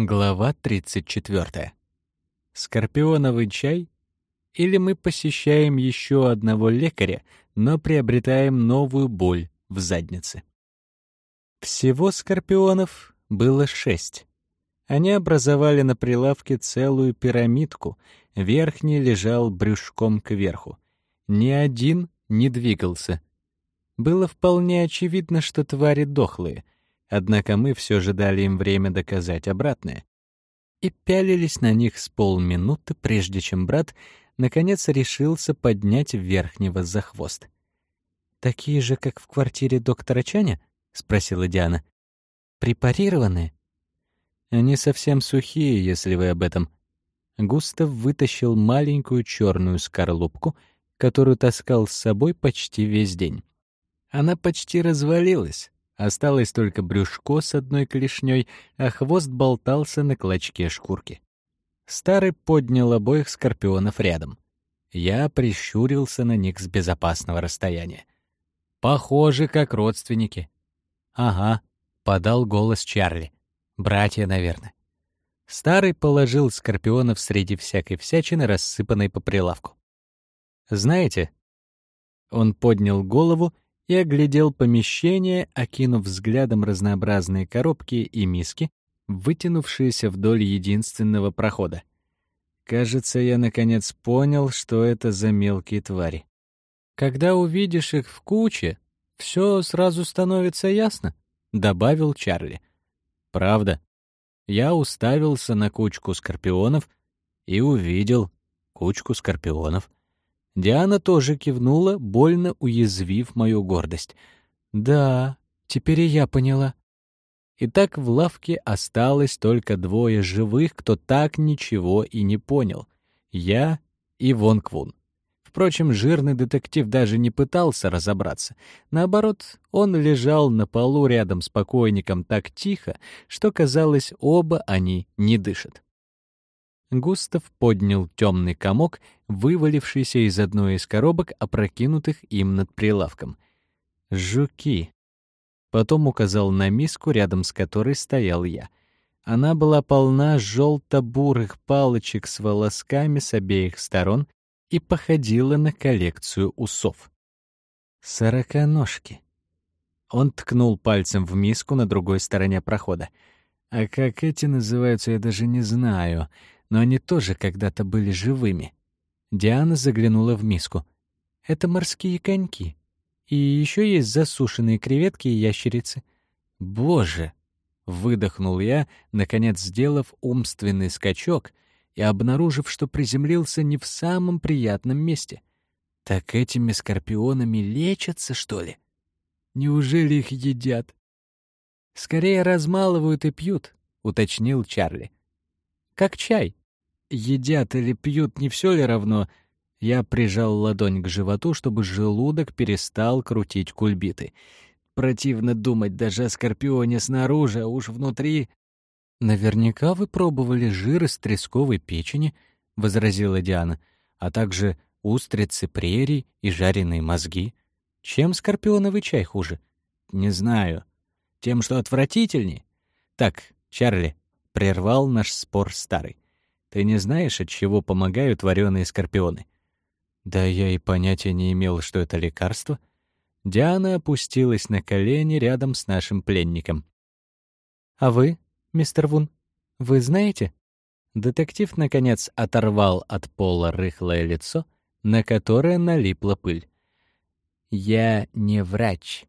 Глава 34. Скорпионовый чай? Или мы посещаем еще одного лекаря, но приобретаем новую боль в заднице? Всего скорпионов было шесть. Они образовали на прилавке целую пирамидку, верхний лежал брюшком кверху. Ни один не двигался. Было вполне очевидно, что твари дохлые — Однако мы все же дали им время доказать обратное. И пялились на них с полминуты, прежде чем брат наконец решился поднять верхнего за хвост. «Такие же, как в квартире доктора Чаня?» — спросила Диана. «Препарированные?» «Они совсем сухие, если вы об этом». Густав вытащил маленькую черную скорлупку, которую таскал с собой почти весь день. Она почти развалилась, Осталось только брюшко с одной клешней, а хвост болтался на клочке шкурки. Старый поднял обоих скорпионов рядом. Я прищурился на них с безопасного расстояния. «Похожи, как родственники». «Ага», — подал голос Чарли. «Братья, наверное». Старый положил скорпионов среди всякой всячины, рассыпанной по прилавку. «Знаете...» Он поднял голову и оглядел помещение, окинув взглядом разнообразные коробки и миски, вытянувшиеся вдоль единственного прохода. Кажется, я наконец понял, что это за мелкие твари. Когда увидишь их в куче, все сразу становится ясно, добавил Чарли. Правда. Я уставился на кучку скорпионов и увидел кучку скорпионов. Диана тоже кивнула, больно уязвив мою гордость. «Да, теперь и я поняла». Итак, в лавке осталось только двое живых, кто так ничего и не понял. Я и Вон Квун. Впрочем, жирный детектив даже не пытался разобраться. Наоборот, он лежал на полу рядом с покойником так тихо, что, казалось, оба они не дышат. Густав поднял темный комок, вывалившийся из одной из коробок, опрокинутых им над прилавком. «Жуки!» Потом указал на миску, рядом с которой стоял я. Она была полна желто-бурых палочек с волосками с обеих сторон и походила на коллекцию усов. «Сороконожки!» Он ткнул пальцем в миску на другой стороне прохода. «А как эти называются, я даже не знаю но они тоже когда-то были живыми. Диана заглянула в миску. «Это морские коньки. И еще есть засушенные креветки и ящерицы». «Боже!» — выдохнул я, наконец сделав умственный скачок и обнаружив, что приземлился не в самом приятном месте. «Так этими скорпионами лечатся, что ли? Неужели их едят?» «Скорее размалывают и пьют», — уточнил Чарли. «Как чай едят или пьют, не все ли равно? Я прижал ладонь к животу, чтобы желудок перестал крутить кульбиты. Противно думать даже о скорпионе снаружи, а уж внутри... «Наверняка вы пробовали жир из тресковой печени», — возразила Диана, «а также устрицы прерий и жареные мозги. Чем скорпионовый чай хуже?» «Не знаю. Тем, что отвратительней?» «Так, Чарли», — прервал наш спор старый. Ты не знаешь, от чего помогают вареные скорпионы? Да я и понятия не имел, что это лекарство. Диана опустилась на колени рядом с нашим пленником. А вы, мистер Вун, вы знаете? Детектив наконец оторвал от пола рыхлое лицо, на которое налипла пыль. Я не врач.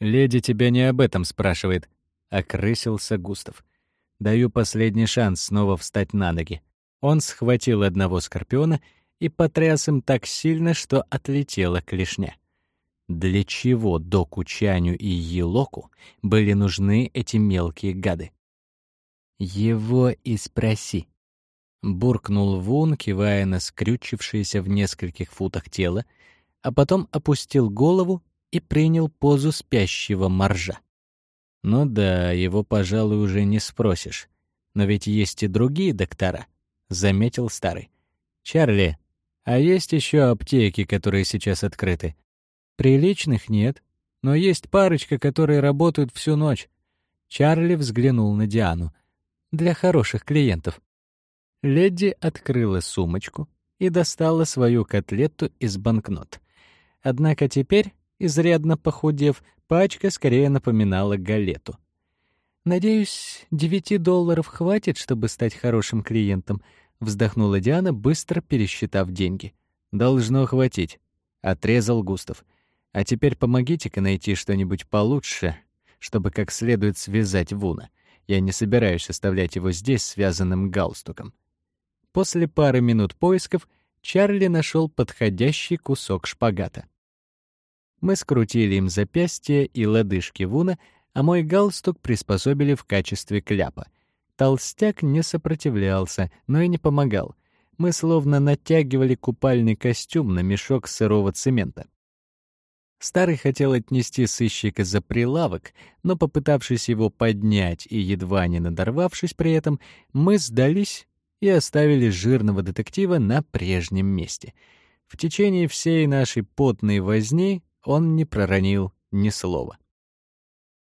Леди тебя не об этом спрашивает, окрысился Густав. Даю последний шанс снова встать на ноги. Он схватил одного скорпиона и потряс им так сильно, что отлетела клешня. Для чего Доку Чаню и Елоку были нужны эти мелкие гады? «Его и спроси», — буркнул Вун, кивая на скрючившееся в нескольких футах тело, а потом опустил голову и принял позу спящего моржа. Ну да, его, пожалуй, уже не спросишь. Но ведь есть и другие доктора, заметил старый. Чарли, а есть еще аптеки, которые сейчас открыты? Приличных нет, но есть парочка, которые работают всю ночь. Чарли взглянул на Диану. для хороших клиентов. Леди открыла сумочку и достала свою котлету из банкнот. Однако теперь, изрядно похудев, пачка скорее напоминала галету. «Надеюсь, девяти долларов хватит, чтобы стать хорошим клиентом», — вздохнула Диана, быстро пересчитав деньги. «Должно хватить», — отрезал Густав. «А теперь помогите-ка найти что-нибудь получше, чтобы как следует связать Вуна. Я не собираюсь оставлять его здесь связанным галстуком». После пары минут поисков Чарли нашел подходящий кусок шпагата. Мы скрутили им запястья и лодыжки Вуна, а мой галстук приспособили в качестве кляпа. Толстяк не сопротивлялся, но и не помогал. Мы словно натягивали купальный костюм на мешок сырого цемента. Старый хотел отнести сыщика за прилавок, но, попытавшись его поднять и едва не надорвавшись при этом, мы сдались и оставили жирного детектива на прежнем месте. В течение всей нашей потной возни он не проронил ни слова.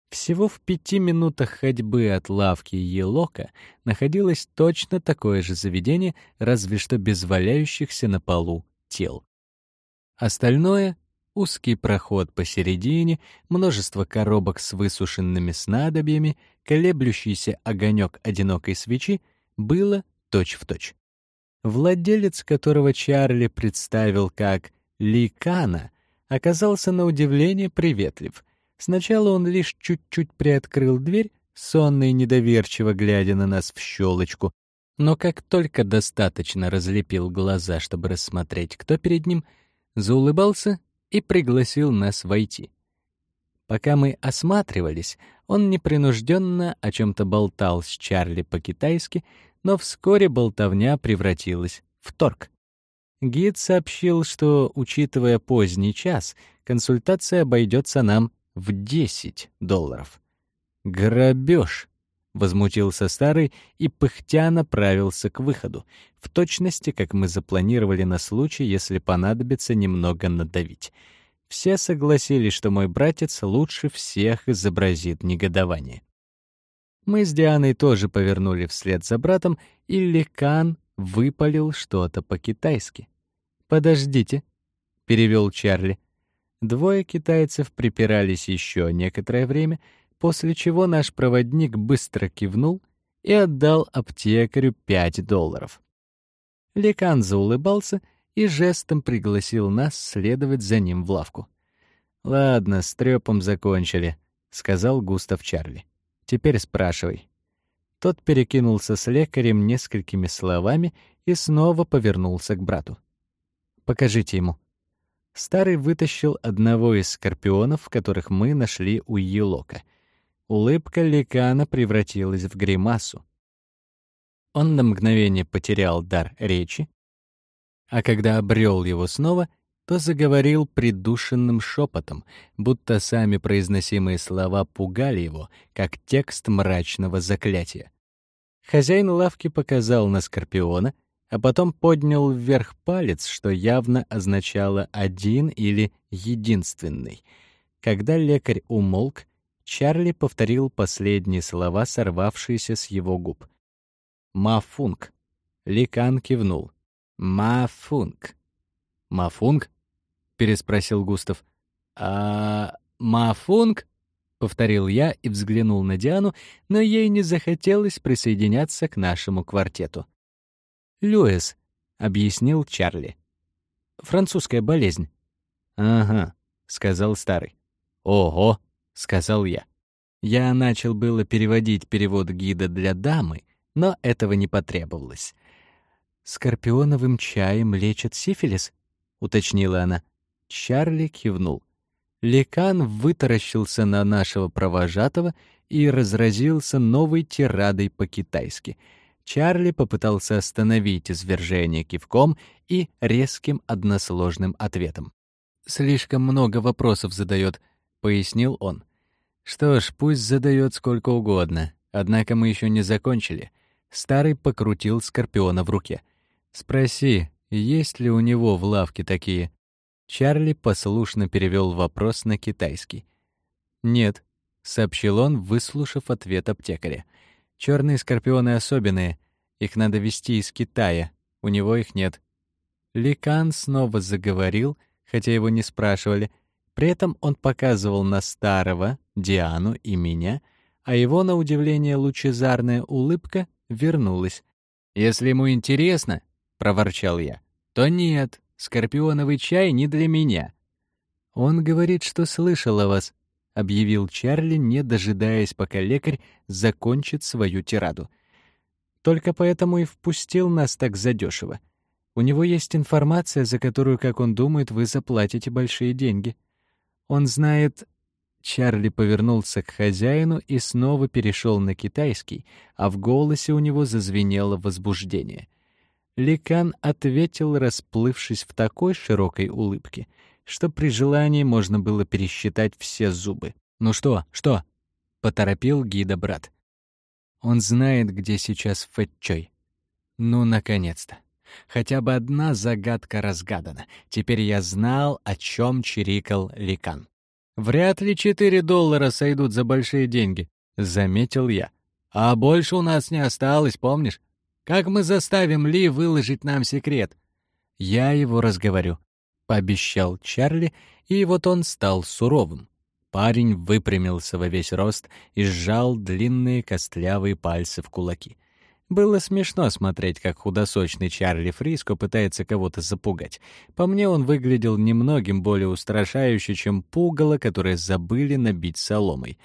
Всего в пяти минутах ходьбы от лавки Елока находилось точно такое же заведение, разве что без валяющихся на полу тел. Остальное — узкий проход посередине, множество коробок с высушенными снадобьями, колеблющийся огонек одинокой свечи — было точь-в-точь. Владелец, которого Чарли представил как Ликана, оказался на удивление приветлив. Сначала он лишь чуть-чуть приоткрыл дверь, сонно и недоверчиво глядя на нас в щелочку, но как только достаточно разлепил глаза, чтобы рассмотреть, кто перед ним, заулыбался и пригласил нас войти. Пока мы осматривались, он непринужденно о чем то болтал с Чарли по-китайски, но вскоре болтовня превратилась в торг. Гид сообщил, что, учитывая поздний час, консультация обойдется нам в 10 долларов. «Грабеж!» — возмутился старый и пыхтя направился к выходу, в точности, как мы запланировали на случай, если понадобится немного надавить. Все согласились, что мой братец лучше всех изобразит негодование. Мы с Дианой тоже повернули вслед за братом, и Лекан выпалил что-то по-китайски. «Подождите», — перевел Чарли. Двое китайцев припирались еще некоторое время, после чего наш проводник быстро кивнул и отдал аптекарю пять долларов. Лекан заулыбался и жестом пригласил нас следовать за ним в лавку. «Ладно, с трёпом закончили», — сказал Густав Чарли. Теперь спрашивай». Тот перекинулся с лекарем несколькими словами и снова повернулся к брату. «Покажите ему». Старый вытащил одного из скорпионов, которых мы нашли у Елока. Улыбка Ликана превратилась в гримасу. Он на мгновение потерял дар речи, а когда обрел его снова, то заговорил придушенным шепотом, будто сами произносимые слова пугали его, как текст мрачного заклятия. Хозяин лавки показал на Скорпиона, а потом поднял вверх палец, что явно означало «один» или «единственный». Когда лекарь умолк, Чарли повторил последние слова, сорвавшиеся с его губ. «Мафунг». Ликан кивнул. «Мафунг». «Мафунг?» Переспросил Густав. А Мафунг? повторил я и взглянул на Диану, но ей не захотелось присоединяться к нашему квартету. Льюис, объяснил Чарли. Французская болезнь. Ага, сказал старый. Ого, сказал я. Я начал было переводить перевод гида для дамы, но этого не потребовалось. Скорпионовым чаем лечат сифилис, уточнила она. Чарли кивнул. Лекан вытаращился на нашего провожатого и разразился новой тирадой по-китайски. Чарли попытался остановить извержение кивком и резким односложным ответом. «Слишком много вопросов задает», — пояснил он. «Что ж, пусть задает сколько угодно. Однако мы еще не закончили». Старый покрутил Скорпиона в руке. «Спроси, есть ли у него в лавке такие?» Чарли послушно перевел вопрос на китайский. «Нет», — сообщил он, выслушав ответ аптекаря. Черные скорпионы особенные. Их надо везти из Китая. У него их нет. Ликан снова заговорил, хотя его не спрашивали. При этом он показывал на старого, Диану и меня, а его, на удивление, лучезарная улыбка вернулась. «Если ему интересно, — проворчал я, — то нет, скорпионовый чай не для меня». «Он говорит, что слышал о вас», — объявил Чарли, не дожидаясь, пока лекарь закончит свою тираду. «Только поэтому и впустил нас так задешево. У него есть информация, за которую, как он думает, вы заплатите большие деньги. Он знает...» Чарли повернулся к хозяину и снова перешел на китайский, а в голосе у него зазвенело возбуждение. Ликан ответил, расплывшись в такой широкой улыбке, что при желании можно было пересчитать все зубы. «Ну что, что?» — поторопил гида брат. «Он знает, где сейчас Фэтчой. Ну, наконец-то!» Хотя бы одна загадка разгадана. Теперь я знал, о чем чирикал Ликан. «Вряд ли четыре доллара сойдут за большие деньги», — заметил я. «А больше у нас не осталось, помнишь? Как мы заставим Ли выложить нам секрет?» «Я его разговорю», — пообещал Чарли, и вот он стал суровым. Парень выпрямился во весь рост и сжал длинные костлявые пальцы в кулаки. Было смешно смотреть, как худосочный Чарли Фриско пытается кого-то запугать. По мне, он выглядел немногим более устрашающе, чем пугало, которое забыли набить соломой.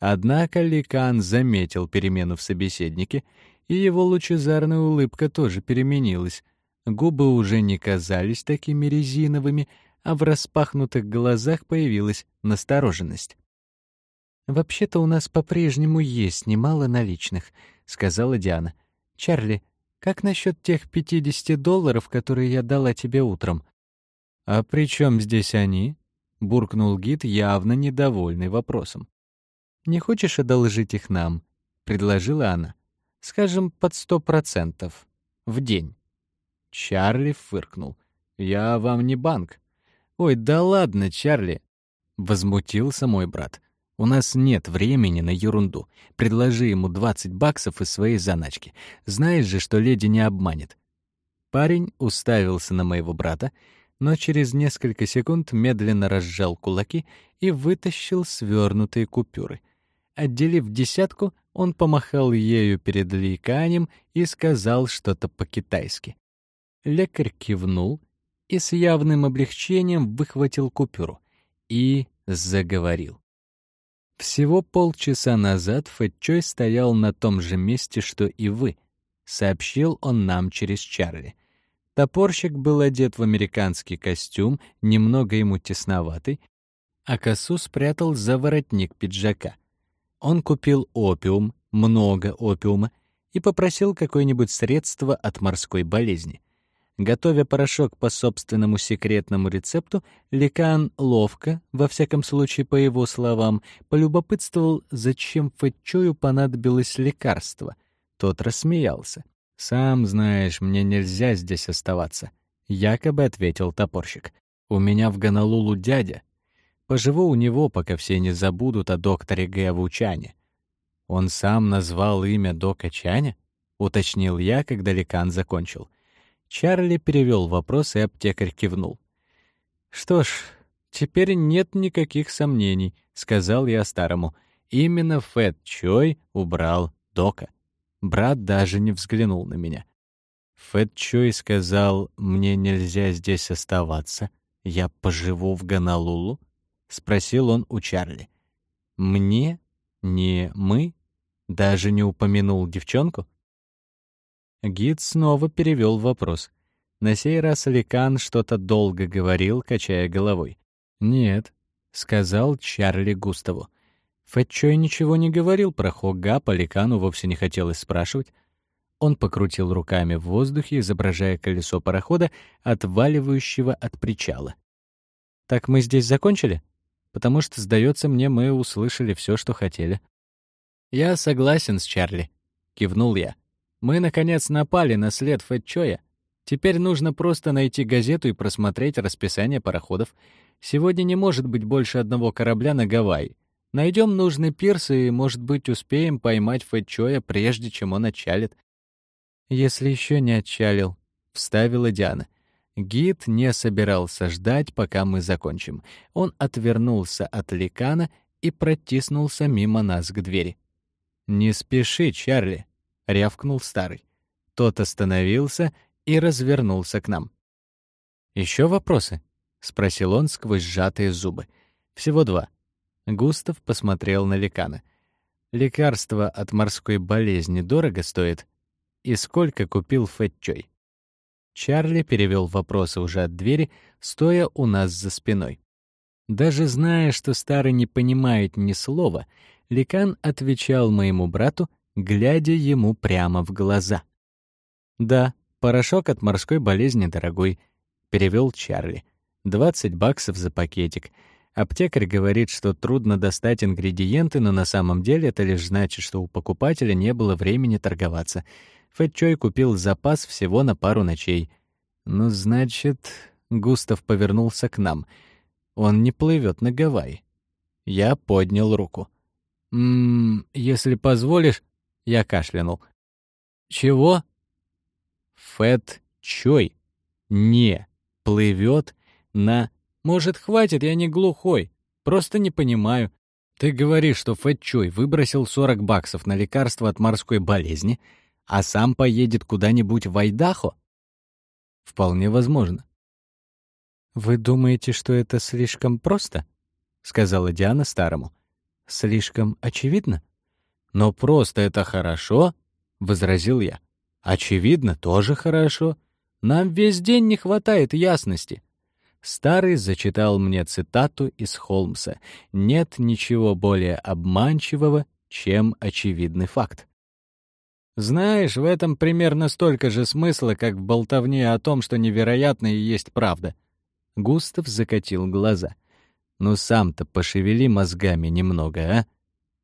Однако Ликан заметил перемену в собеседнике, и его лучезарная улыбка тоже переменилась. Губы уже не казались такими резиновыми, а в распахнутых глазах появилась настороженность. «Вообще-то у нас по-прежнему есть немало наличных», — сказала Диана. «Чарли, как насчет тех 50 долларов, которые я дала тебе утром?» «А при чем здесь они?» — буркнул гид, явно недовольный вопросом. «Не хочешь одолжить их нам?» — предложила она. «Скажем, под сто процентов. В день». Чарли фыркнул. «Я вам не банк». «Ой, да ладно, Чарли!» — возмутился мой брат. У нас нет времени на ерунду. Предложи ему 20 баксов из своей заначки. Знаешь же, что леди не обманет. Парень уставился на моего брата, но через несколько секунд медленно разжал кулаки и вытащил свернутые купюры. Отделив десятку, он помахал ею перед ликанием и сказал что-то по-китайски. Лекарь кивнул и с явным облегчением выхватил купюру и заговорил. Всего полчаса назад Фэтчой стоял на том же месте, что и вы, сообщил он нам через Чарли. Топорщик был одет в американский костюм, немного ему тесноватый, а косу спрятал за воротник пиджака. Он купил опиум, много опиума, и попросил какое-нибудь средство от морской болезни. Готовя порошок по собственному секретному рецепту, Ликан ловко, во всяком случае по его словам, полюбопытствовал, зачем Фэтчою понадобилось лекарство. Тот рассмеялся. «Сам знаешь, мне нельзя здесь оставаться», — якобы ответил топорщик. «У меня в Гонолулу дядя. Поживу у него, пока все не забудут о докторе Г. Вучане». «Он сам назвал имя Дока Чаня?» — уточнил я, когда Ликан закончил. — Чарли перевел вопрос, и аптекарь кивнул. «Что ж, теперь нет никаких сомнений», — сказал я старому. «Именно Фэт Чой убрал Дока». Брат даже не взглянул на меня. Фэт Чой сказал, «Мне нельзя здесь оставаться. Я поживу в Ганалулу?» — спросил он у Чарли. «Мне? Не мы?» Даже не упомянул девчонку? Гид снова перевел вопрос. На сей раз Ликан что-то долго говорил, качая головой. «Нет», — сказал Чарли Густаву. Фэтчой ничего не говорил про Хога, по Ликану вовсе не хотелось спрашивать. Он покрутил руками в воздухе, изображая колесо парохода, отваливающего от причала. «Так мы здесь закончили? Потому что, сдается мне, мы услышали все, что хотели». «Я согласен с Чарли», — кивнул я. Мы, наконец, напали на след Фэтчоя. Теперь нужно просто найти газету и просмотреть расписание пароходов. Сегодня не может быть больше одного корабля на Гавайи. Найдем нужный пирс и, может быть, успеем поймать Фэтчоя, прежде чем он отчалит. Если еще не отчалил, — вставила Диана. Гид не собирался ждать, пока мы закончим. Он отвернулся от ликана и протиснулся мимо нас к двери. «Не спеши, Чарли», — рявкнул старый. Тот остановился и развернулся к нам. Еще вопросы?» — спросил он сквозь сжатые зубы. «Всего два». Густав посмотрел на Ликана. «Лекарство от морской болезни дорого стоит? И сколько купил Фэтчой?» Чарли перевел вопросы уже от двери, стоя у нас за спиной. Даже зная, что старый не понимает ни слова, Ликан отвечал моему брату, глядя ему прямо в глаза. «Да, порошок от морской болезни дорогой», — перевел Чарли. «20 баксов за пакетик. Аптекарь говорит, что трудно достать ингредиенты, но на самом деле это лишь значит, что у покупателя не было времени торговаться. Фэтчой купил запас всего на пару ночей. Ну, значит, Густав повернулся к нам. Он не плывет на Гавайи. Я поднял руку. «Ммм, если позволишь...» Я кашлянул. «Чего?» «Фэт Чой не плывет на может, хватит, я не глухой. Просто не понимаю. Ты говоришь, что Фэтчой выбросил 40 баксов на лекарство от морской болезни, а сам поедет куда-нибудь в Айдахо? Вполне возможно. «Вы думаете, что это слишком просто?» — сказала Диана старому. «Слишком очевидно?» «Но просто это хорошо», — возразил я. «Очевидно, тоже хорошо. Нам весь день не хватает ясности». Старый зачитал мне цитату из Холмса. Нет ничего более обманчивого, чем очевидный факт. Знаешь, в этом примерно столько же смысла, как в болтовне о том, что невероятно и есть правда. Густав закатил глаза. Ну сам-то пошевели мозгами немного, а?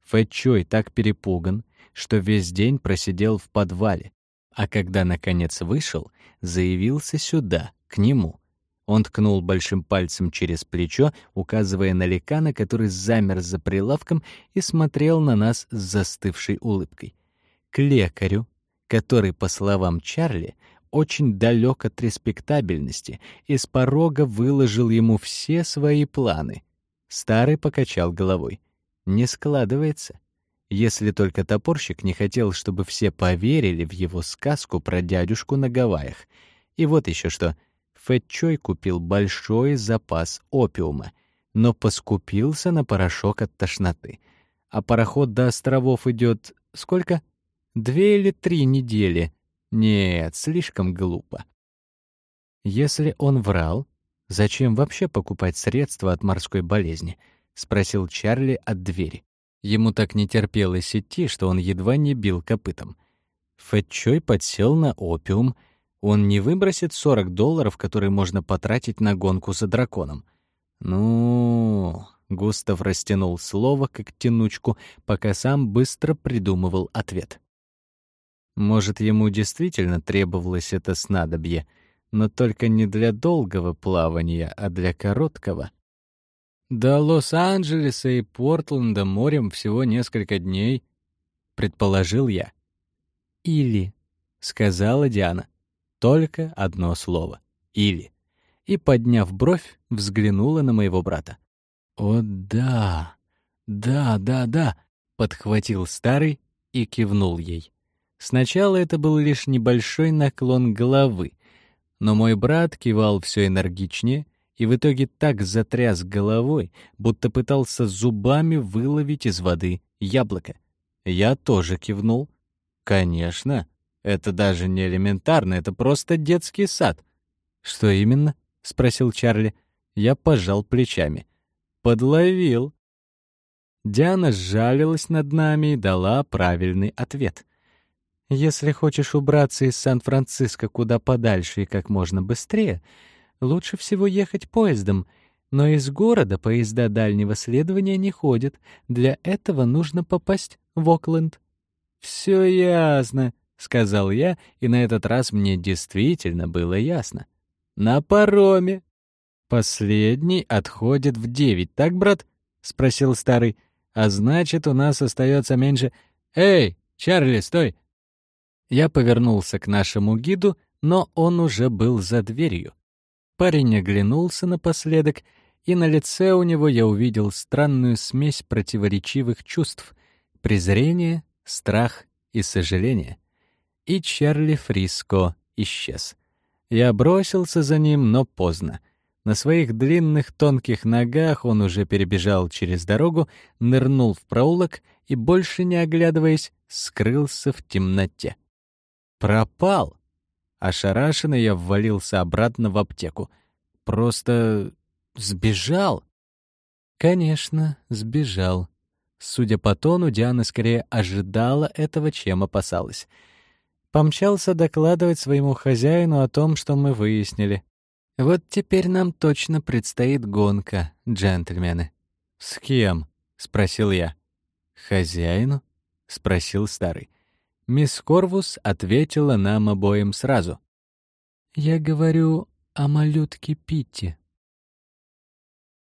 Фэтчой так перепуган, что весь день просидел в подвале, а когда наконец вышел, заявился сюда, к нему — он ткнул большим пальцем через плечо, указывая на Ликана, который замер за прилавком и смотрел на нас с застывшей улыбкой. Лекарю, который, по словам Чарли, очень далек от респектабельности и с порога выложил ему все свои планы. Старый покачал головой. Не складывается. Если только топорщик не хотел, чтобы все поверили в его сказку про дядюшку на Гавайях. И вот еще что. Фэтчой купил большой запас опиума, но поскупился на порошок от тошноты. А пароход до островов идет сколько? Две или три недели. Нет, слишком глупо. Если он врал, зачем вообще покупать средства от морской болезни? спросил Чарли от двери. Ему так не терпелось идти, что он едва не бил копытом. Фэтчой подсел на опиум, он не выбросит 40 долларов, которые можно потратить на гонку за драконом. Ну, Густав растянул слово как тянучку, пока сам быстро придумывал ответ. Может, ему действительно требовалось это снадобье, но только не для долгого плавания, а для короткого. До Лос-Анджелеса и Портленда морем всего несколько дней, предположил я. Или, сказала Диана. Только одно слово. «Или». И, подняв бровь, взглянула на моего брата. «О, да! Да, да, да!» — подхватил старый и кивнул ей. Сначала это был лишь небольшой наклон головы, но мой брат кивал все энергичнее и в итоге так затряс головой, будто пытался зубами выловить из воды яблоко. Я тоже кивнул. «Конечно!» Это даже не элементарно, это просто детский сад. Что именно? спросил Чарли. Я пожал плечами. Подловил. Диана сжалилась над нами и дала правильный ответ. Если хочешь убраться из Сан-Франциско куда подальше и как можно быстрее, лучше всего ехать поездом. Но из города поезда дальнего следования не ходят. Для этого нужно попасть в Окленд. Все ясно, — сказал я, и на этот раз мне действительно было ясно. «На пароме». «Последний отходит в девять, так, брат?» — спросил старый. А значит, у нас остается меньше... Эй, Чарли, стой! Я повернулся к нашему гиду, но он уже был за дверью. Парень оглянулся напоследок, и на лице у него я увидел странную смесь противоречивых чувств — презрение, страх и сожаление. И Чарли Фриско исчез. Я бросился за ним, но поздно. На своих длинных тонких ногах он уже перебежал через дорогу, нырнул в проулок и, больше не оглядываясь, скрылся в темноте. Пропал! Ошарашенный я ввалился обратно в аптеку. Просто сбежал. Конечно, сбежал. Судя по тону, Диана скорее ожидала этого, чем опасалась. Помчался докладывать своему хозяину о том, что мы выяснили. Вот теперь нам точно предстоит гонка, джентльмены. «С кем?» — спросил я. «Хозяину?» — спросил старый. Мисс Корвус ответила нам обоим сразу. «Я говорю о малютке Питти».